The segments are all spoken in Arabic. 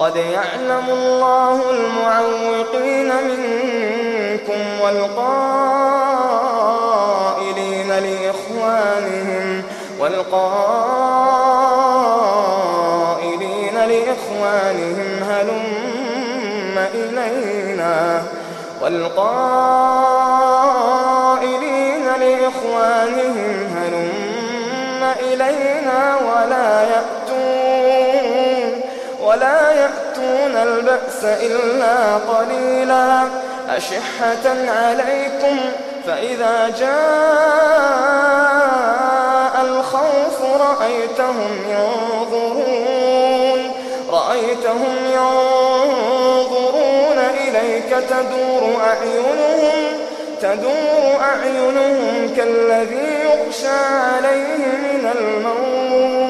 قد يعلم الله المعوقين منكم والقائلين لإخوانهم والقائلين لإخوانهم هلم إلينا والقائلين لإخوانهم هلم إلينا ولا يأتون ولا يأتون البأس إلا قليلا. أشحة عليكم فإذا جاء الخوف رأيتهم ينظرون. رأيتهم ينظرون إليك تدور أعينهم تدور أعينهم كالذي يخشى عليه من الموت.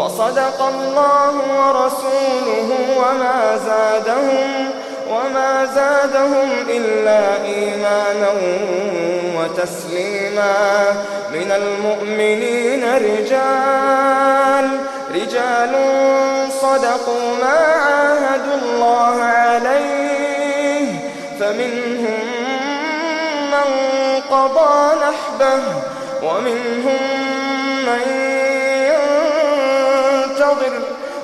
وصدق الله ورسوله وما زادهم وما زادهم إلا إيمانا وتسليما. من المؤمنين رجال رجال صدقوا ما عاهدوا الله عليه. فمنهم من قضى نحبه ومنهم من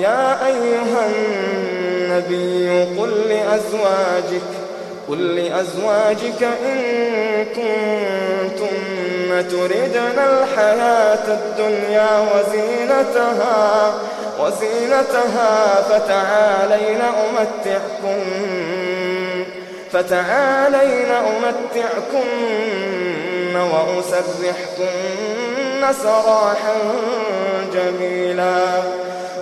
يا أيها النبي قل لأزواجك قل لأزواجك إن كنتم تردن الحياة الدنيا وزينتها وزينتها فتعالين أمتعكن فتعالين أمتعكم وأسرحكن سراحا جميلا.